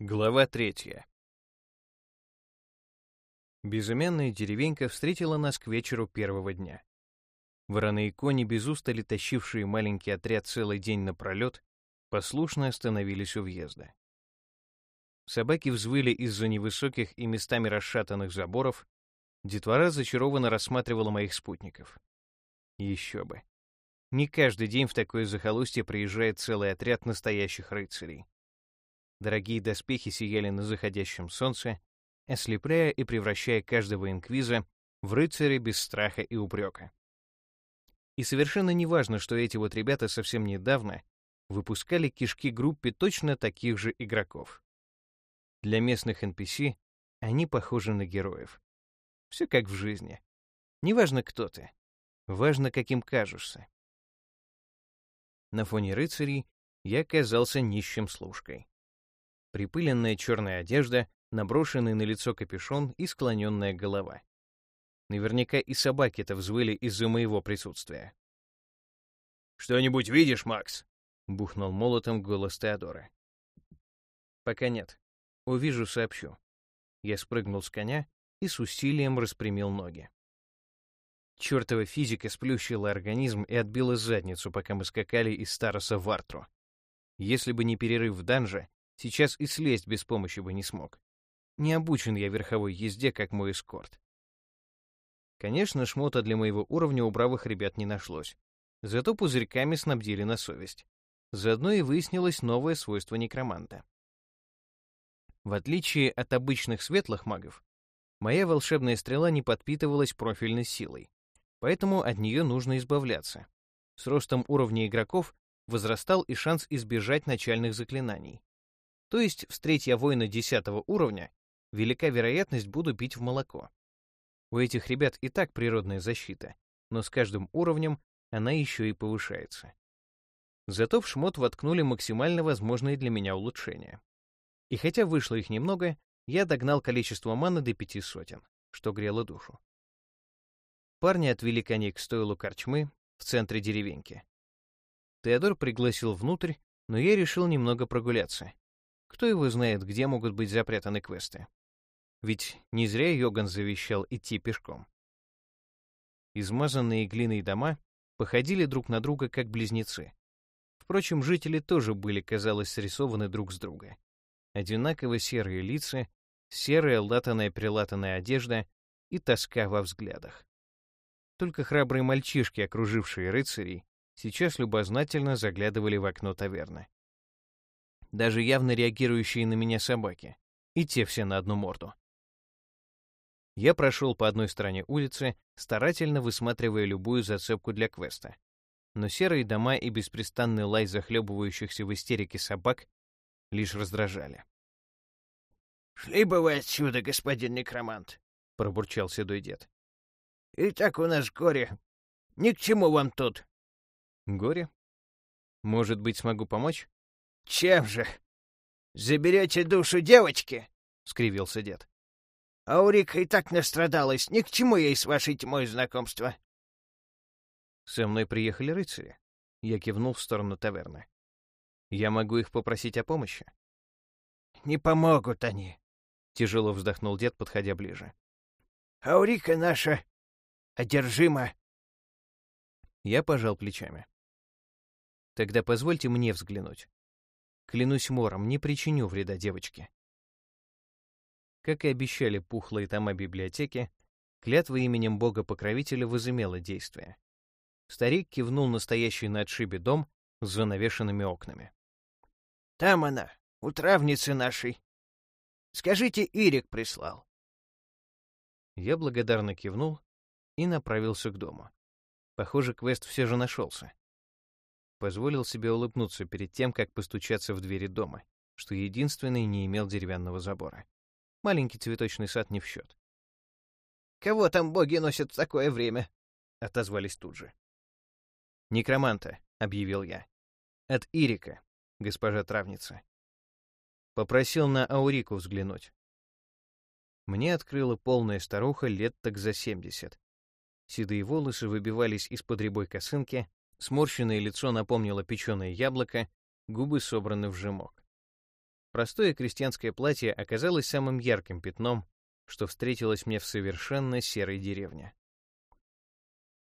Глава третья. Безымянная деревенька встретила нас к вечеру первого дня. Вороны и кони, без устали тащившие маленький отряд целый день напролет, послушно остановились у въезда. Собаки взвыли из-за невысоких и местами расшатанных заборов, детвора зачарованно рассматривала моих спутников. Еще бы. Не каждый день в такое захолустье приезжает целый отряд настоящих рыцарей. Дорогие доспехи сияли на заходящем солнце, ослепляя и превращая каждого инквиза в рыцаря без страха и упрека. И совершенно не важно, что эти вот ребята совсем недавно выпускали кишки группе точно таких же игроков. Для местных NPC они похожи на героев. Все как в жизни. Неважно, кто ты. Важно, каким кажешься. На фоне рыцарей я казался нищим служкой припыленная черная одежда, наброшенный на лицо капюшон и склоненная голова. Наверняка и собаки-то взвыли из-за моего присутствия. «Что-нибудь видишь, Макс?» — бухнул молотом голос Теодора. «Пока нет. Увижу, сообщу». Я спрыгнул с коня и с усилием распрямил ноги. Чёртова физика сплющила организм и отбила задницу, пока мы скакали из Староса в Артру. Если бы не перерыв в данже, Сейчас и слезть без помощи бы не смог. Не обучен я верховой езде, как мой эскорт. Конечно, шмота для моего уровня у бравых ребят не нашлось. Зато пузырьками снабдили на совесть. Заодно и выяснилось новое свойство некроманта. В отличие от обычных светлых магов, моя волшебная стрела не подпитывалась профильной силой, поэтому от нее нужно избавляться. С ростом уровня игроков возрастал и шанс избежать начальных заклинаний. То есть, встреть я воина 10 уровня, велика вероятность буду бить в молоко. У этих ребят и так природная защита, но с каждым уровнем она еще и повышается. Зато в шмот воткнули максимально возможные для меня улучшения. И хотя вышло их немного, я догнал количество маны до пяти сотен, что грело душу. Парни отвели коней к стойлу корчмы в центре деревеньки. Теодор пригласил внутрь, но я решил немного прогуляться. Кто его знает, где могут быть запрятаны квесты? Ведь не зря Йоган завещал идти пешком. Измазанные глиной дома походили друг на друга как близнецы. Впрочем, жители тоже были, казалось, срисованы друг с друга. Одинаково серые лица, серая латаная-прилатанная одежда и тоска во взглядах. Только храбрые мальчишки, окружившие рыцарей, сейчас любознательно заглядывали в окно таверны даже явно реагирующие на меня собаки, и те все на одну морду. Я прошел по одной стороне улицы, старательно высматривая любую зацепку для квеста. Но серые дома и беспрестанный лай захлебывающихся в истерике собак лишь раздражали. «Шли бы вы отсюда, господин некромант!» — пробурчал седой дед. «И так у нас горе. Ни к чему вам тут!» «Горе? Может быть, смогу помочь?» «Чем же? Заберете душу девочки?» — скривился дед. «Аурика и так настрадалась. Ни к чему ей с вашей тьмой знакомства». «Со мной приехали рыцари». Я кивнул в сторону таверны. «Я могу их попросить о помощи?» «Не помогут они», — тяжело вздохнул дед, подходя ближе. «Аурика наша одержима». Я пожал плечами. «Тогда позвольте мне взглянуть. Клянусь мором, не причиню вреда девочке. Как и обещали пухлые тома библиотеки, клятва именем бога-покровителя возымела действие. Старик кивнул настоящий на отшибе дом с занавешенными окнами. «Там она, у травницы нашей. Скажите, Ирик прислал». Я благодарно кивнул и направился к дому. Похоже, квест все же нашелся позволил себе улыбнуться перед тем, как постучаться в двери дома, что единственный не имел деревянного забора. Маленький цветочный сад не в счет. «Кого там боги носят в такое время?» — отозвались тут же. «Некроманта», — объявил я. «От Ирика, госпожа травница». Попросил на Аурику взглянуть. Мне открыла полная старуха лет так за семьдесят. Седые волосы выбивались из-под рябой косынки, Сморщенное лицо напомнило печеное яблоко, губы собраны в жемок. Простое крестьянское платье оказалось самым ярким пятном, что встретилось мне в совершенно серой деревне.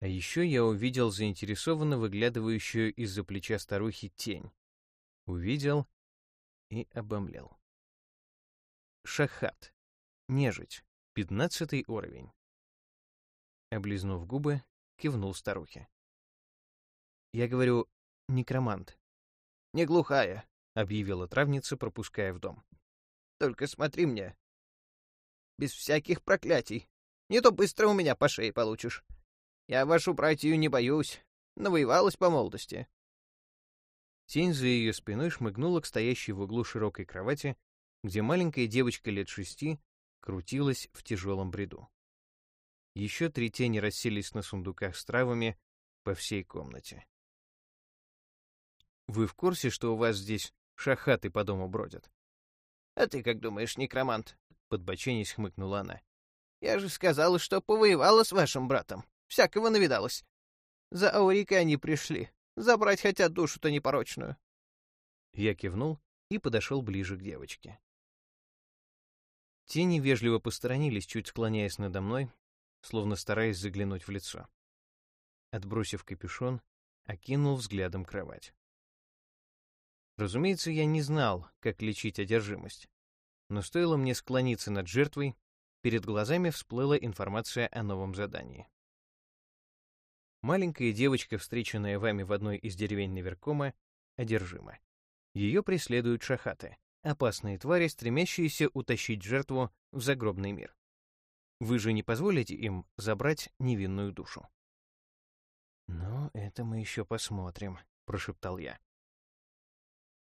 А еще я увидел заинтересованно выглядывающую из-за плеча старухи тень. Увидел и обомлел. Шахат. Нежить. Пятнадцатый уровень. Облизнув губы, кивнул старухе. Я говорю, некромант. «Не глухая», — объявила травница, пропуская в дом. «Только смотри мне. Без всяких проклятий. Не то быстро у меня по шее получишь. Я вашу братью не боюсь. Навоевалась по молодости». Тень за ее спиной шмыгнула к стоящей в углу широкой кровати, где маленькая девочка лет шести крутилась в тяжелом бреду. Еще три тени расселись на сундуках с травами по всей комнате. Вы в курсе, что у вас здесь шахаты по дому бродят? — А ты как думаешь, некромант? — подбоченись хмыкнула она. — Я же сказала, что повоевала с вашим братом. Всякого навидалась. За Аурикой они пришли. Забрать хотят душу-то непорочную. Я кивнул и подошел ближе к девочке. Тени вежливо посторонились, чуть склоняясь надо мной, словно стараясь заглянуть в лицо. Отбросив капюшон, окинул взглядом кровать. Разумеется, я не знал, как лечить одержимость. Но стоило мне склониться над жертвой, перед глазами всплыла информация о новом задании. Маленькая девочка, встреченная вами в одной из деревень Наверкома, одержима. Ее преследуют шахаты, опасные твари, стремящиеся утащить жертву в загробный мир. Вы же не позволите им забрать невинную душу. «Ну, это мы еще посмотрим», — прошептал я.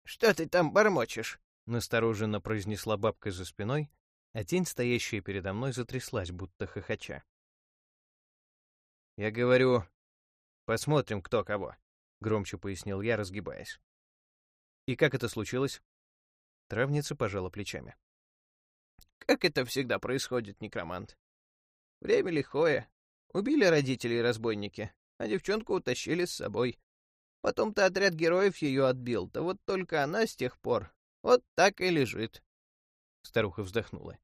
«Что ты там бормочешь?» — настороженно произнесла бабка за спиной, а тень, стоящая передо мной, затряслась, будто хохоча. «Я говорю, посмотрим, кто кого», — громче пояснил я, разгибаясь. «И как это случилось?» Травница пожала плечами. «Как это всегда происходит, некромант? Время лихое. Убили родителей разбойники, а девчонку утащили с собой. Потом-то отряд героев ее отбил, да вот только она с тех пор вот так и лежит. Старуха вздохнула.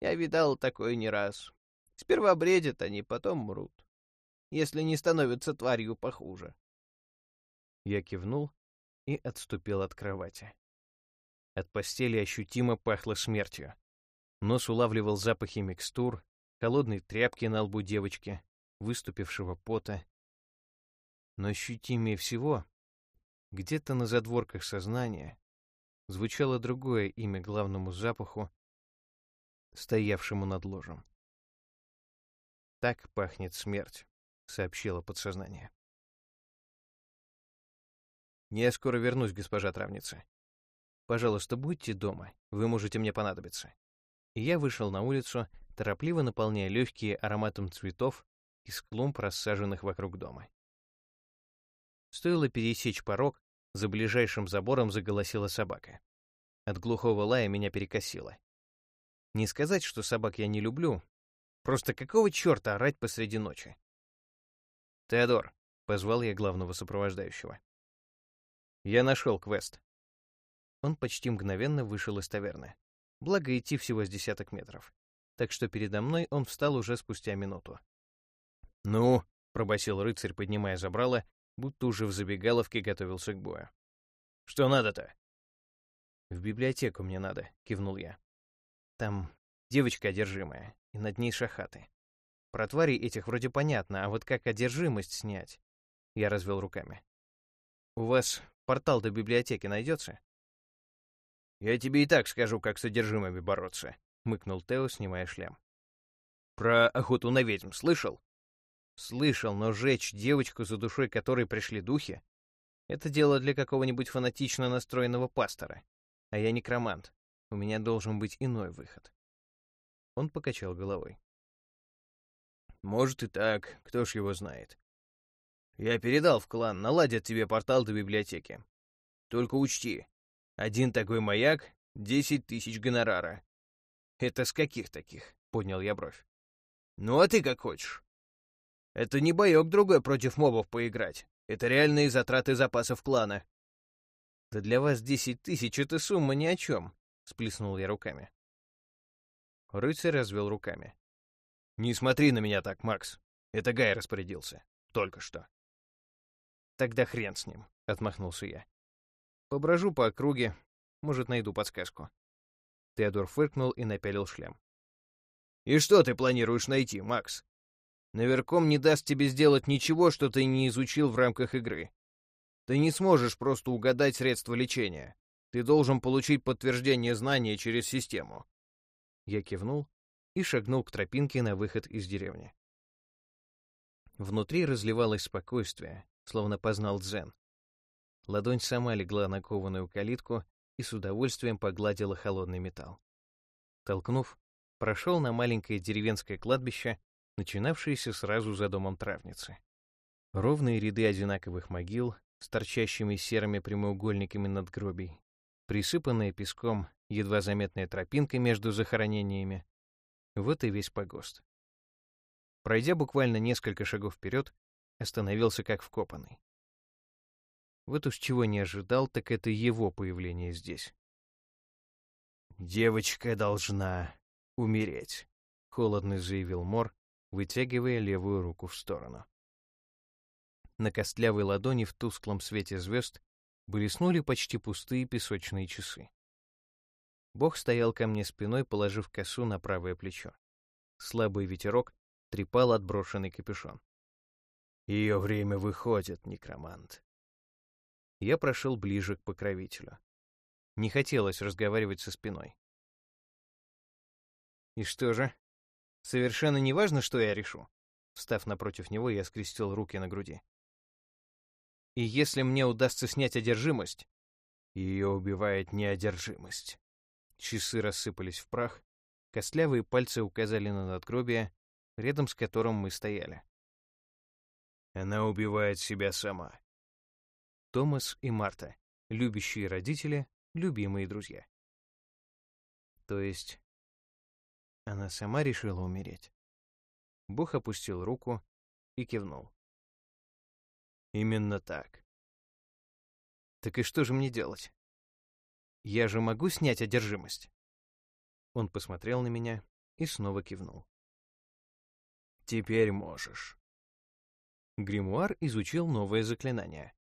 Я видал такое не раз. Сперва бредят они, потом мрут. Если не становятся тварью похуже. Я кивнул и отступил от кровати. От постели ощутимо пахло смертью. Нос улавливал запахи микстур, холодной тряпки на лбу девочки, выступившего пота но ощутимее всего, где-то на задворках сознания, звучало другое имя главному запаху, стоявшему над ложем. «Так пахнет смерть», — сообщило подсознание. «Я скоро вернусь, госпожа травница. Пожалуйста, будьте дома, вы можете мне понадобиться». И я вышел на улицу, торопливо наполняя легкие ароматом цветов из клумб, рассаженных вокруг дома. Стоило пересечь порог, за ближайшим забором заголосила собака. От глухого лая меня перекосило. Не сказать, что собак я не люблю, просто какого черта орать посреди ночи? «Теодор», — позвал я главного сопровождающего. «Я нашел квест». Он почти мгновенно вышел из таверны. Благо, идти всего с десяток метров. Так что передо мной он встал уже спустя минуту. «Ну?» — пробасил рыцарь, поднимая забрало будто уже в забегаловке готовился к бою. «Что надо-то?» «В библиотеку мне надо», — кивнул я. «Там девочка одержимая, и над ней шахаты. Про тварей этих вроде понятно, а вот как одержимость снять?» Я развел руками. «У вас портал до библиотеки найдется?» «Я тебе и так скажу, как с одержимыми бороться», — мыкнул Тео, снимая шлем. «Про охоту на ведьм слышал?» Слышал, но жечь девочку, за душой которой пришли духи, это дело для какого-нибудь фанатично настроенного пастора. А я некромант. У меня должен быть иной выход. Он покачал головой. Может и так, кто ж его знает. Я передал в клан, наладят тебе портал до библиотеки. Только учти, один такой маяк — десять тысяч гонорара. Это с каких таких? — поднял я бровь. Ну а ты как хочешь. Это не боек другой против мобов поиграть. Это реальные затраты запасов клана. «Да для вас десять тысяч — это сумма ни о чем», — сплеснул я руками. Рыцарь развел руками. «Не смотри на меня так, Макс. Это Гай распорядился. Только что». «Тогда хрен с ним», — отмахнулся я. «Поброжу по округе, может, найду подсказку». Теодор фыркнул и напялил шлем. «И что ты планируешь найти, Макс? Наверком не даст тебе сделать ничего, что ты не изучил в рамках игры. Ты не сможешь просто угадать средства лечения. Ты должен получить подтверждение знания через систему». Я кивнул и шагнул к тропинке на выход из деревни. Внутри разливалось спокойствие, словно познал дзен. Ладонь сама легла на кованую калитку и с удовольствием погладила холодный металл. Толкнув, прошел на маленькое деревенское кладбище, начинавшееся сразу за домом травницы. Ровные ряды одинаковых могил с торчащими серыми прямоугольниками надгробий, присыпанная песком едва заметная тропинка между захоронениями. Вот и весь погост. Пройдя буквально несколько шагов вперед, остановился как вкопанный. Вот уж чего не ожидал, так это его появление здесь. «Девочка должна умереть», — холодно заявил Мор, вытягивая левую руку в сторону. На костлявой ладони в тусклом свете звезд блеснули почти пустые песочные часы. Бог стоял ко мне спиной, положив косу на правое плечо. Слабый ветерок трепал отброшенный капюшон. «Ее время выходит, некромант», я прошел ближе к покровителю. Не хотелось разговаривать со спиной. «И что же? Совершенно не важно, что я решу?» Встав напротив него, я скрестил руки на груди. «И если мне удастся снять одержимость...» Ее убивает неодержимость. Часы рассыпались в прах, костлявые пальцы указали на надгробие, рядом с которым мы стояли. Она убивает себя сама. Томас и Марта, любящие родители, любимые друзья. То есть она сама решила умереть. Бог опустил руку и кивнул. Именно так. Так и что же мне делать? Я же могу снять одержимость? Он посмотрел на меня и снова кивнул. Теперь можешь. Гримуар изучил новое заклинание.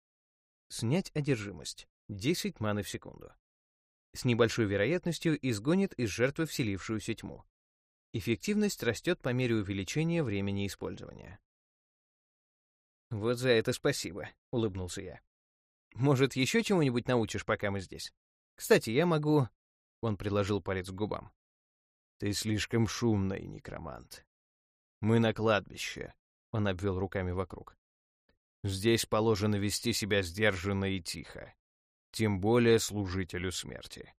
Снять одержимость. 10 маны в секунду. С небольшой вероятностью изгонит из жертвы вселившуюся тьму. Эффективность растет по мере увеличения времени использования. «Вот за это спасибо», — улыбнулся я. «Может, еще чему-нибудь научишь, пока мы здесь? Кстати, я могу...» Он приложил палец к губам. «Ты слишком шумный, некромант. Мы на кладбище», — он обвел руками вокруг. Здесь положено вести себя сдержанно и тихо, тем более служителю смерти.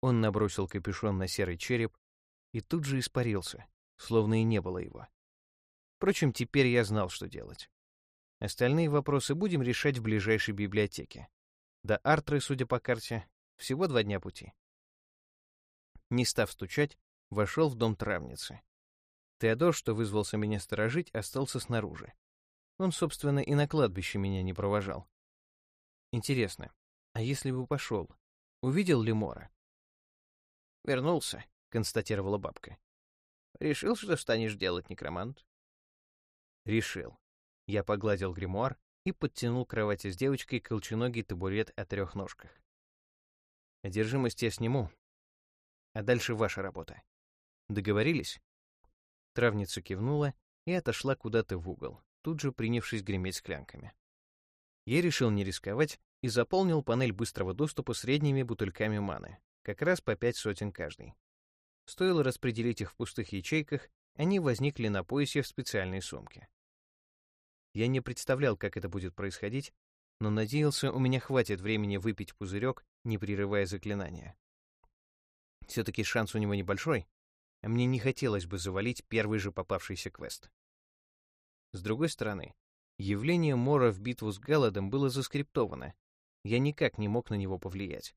Он набросил капюшон на серый череп и тут же испарился, словно и не было его. Впрочем, теперь я знал, что делать. Остальные вопросы будем решать в ближайшей библиотеке. До Артры, судя по карте, всего два дня пути. Не став стучать, вошел в дом травницы. Теодор, что вызвался меня сторожить, остался снаружи. Он, собственно, и на кладбище меня не провожал. Интересно, а если бы пошел, увидел ли Мора? «Вернулся», — констатировала бабка. «Решил, что станешь делать, некромант?» «Решил». Я погладил гримуар и подтянул к кровати с девочкой колченогий табурет о трех ножках. «Одержимость я сниму, а дальше ваша работа. Договорились?» Травница кивнула и отошла куда-то в угол тут же принявшись греметь склянками. Я решил не рисковать и заполнил панель быстрого доступа средними бутыльками маны, как раз по пять сотен каждый. Стоило распределить их в пустых ячейках, они возникли на поясе в специальной сумке. Я не представлял, как это будет происходить, но надеялся, у меня хватит времени выпить пузырек, не прерывая заклинания. Все-таки шанс у него небольшой, а мне не хотелось бы завалить первый же попавшийся квест. С другой стороны, явление Мора в битву с Галадом было заскриптовано. Я никак не мог на него повлиять.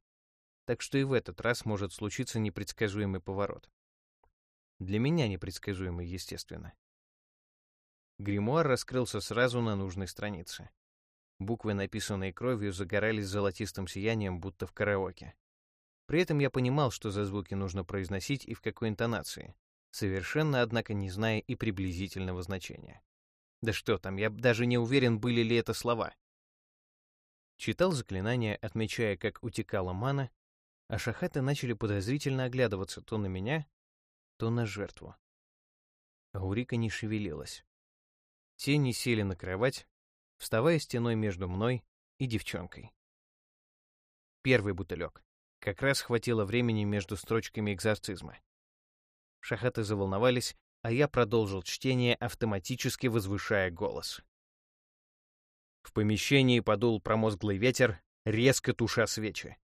Так что и в этот раз может случиться непредсказуемый поворот. Для меня непредсказуемый, естественно. Гримуар раскрылся сразу на нужной странице. Буквы, написанные кровью, загорались золотистым сиянием, будто в караоке. При этом я понимал, что за звуки нужно произносить и в какой интонации, совершенно, однако, не зная и приблизительного значения. Да что там, я даже не уверен, были ли это слова. Читал заклинания, отмечая, как утекала мана, а шахаты начали подозрительно оглядываться то на меня, то на жертву. Аурика не шевелилась. Тени сели на кровать, вставая стеной между мной и девчонкой. Первый бутылек. Как раз хватило времени между строчками экзорцизма. Шахаты заволновались, а я продолжил чтение, автоматически возвышая голос. В помещении подул промозглый ветер, резко туша свечи.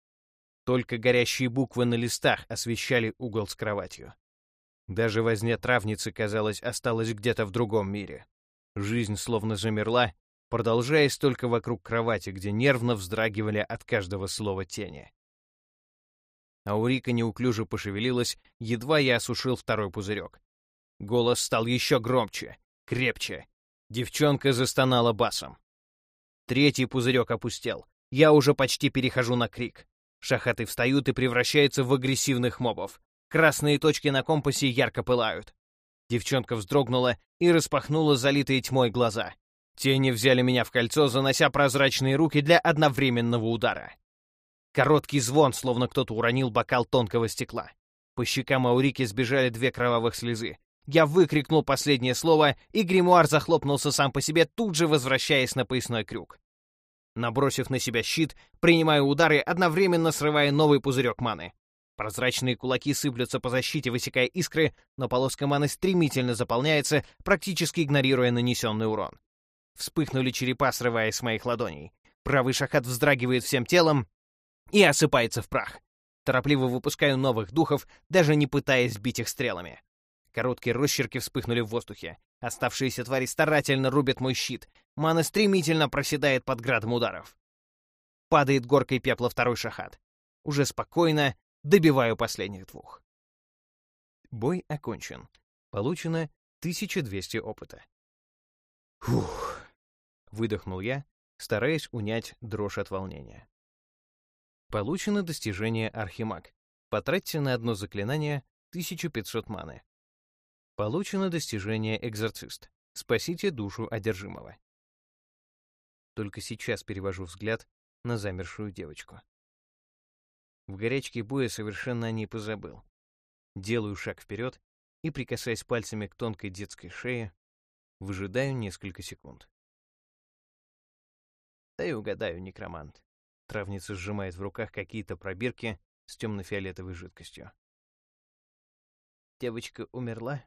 Только горящие буквы на листах освещали угол с кроватью. Даже возня травницы, казалось, осталась где-то в другом мире. Жизнь словно замерла, продолжаясь только вокруг кровати, где нервно вздрагивали от каждого слова тени. Аурика неуклюже пошевелилась, едва я осушил второй пузырек. Голос стал еще громче, крепче. Девчонка застонала басом. Третий пузырек опустел. Я уже почти перехожу на крик. Шахаты встают и превращаются в агрессивных мобов. Красные точки на компасе ярко пылают. Девчонка вздрогнула и распахнула залитые тьмой глаза. Тени взяли меня в кольцо, занося прозрачные руки для одновременного удара. Короткий звон, словно кто-то уронил бокал тонкого стекла. По щекам Аурики сбежали две кровавых слезы. Я выкрикнул последнее слово, и гримуар захлопнулся сам по себе, тут же возвращаясь на поясной крюк. Набросив на себя щит, принимаю удары, одновременно срывая новый пузырек маны. Прозрачные кулаки сыплются по защите, высекая искры, но полоска маны стремительно заполняется, практически игнорируя нанесенный урон. Вспыхнули черепа, срываясь с моих ладоней. Правый шахат вздрагивает всем телом и осыпается в прах. Торопливо выпускаю новых духов, даже не пытаясь бить их стрелами. Короткие росчерки вспыхнули в воздухе. Оставшиеся твари старательно рубят мой щит. Мана стремительно проседает под градом ударов. Падает горкой пепла второй шахат. Уже спокойно добиваю последних двух. Бой окончен. Получено 1200 опыта. Фух. Выдохнул я, стараясь унять дрожь от волнения. Получено достижение Архимаг. Потратьте на одно заклинание 1500 маны. Получено достижение «Экзорцист». Спасите душу одержимого. Только сейчас перевожу взгляд на замершую девочку. В горячке боя совершенно о ней позабыл. Делаю шаг вперед и, прикасаясь пальцами к тонкой детской шее, выжидаю несколько секунд. Да угадаю, некромант. Травница сжимает в руках какие-то пробирки с темно-фиолетовой жидкостью. Девочка умерла?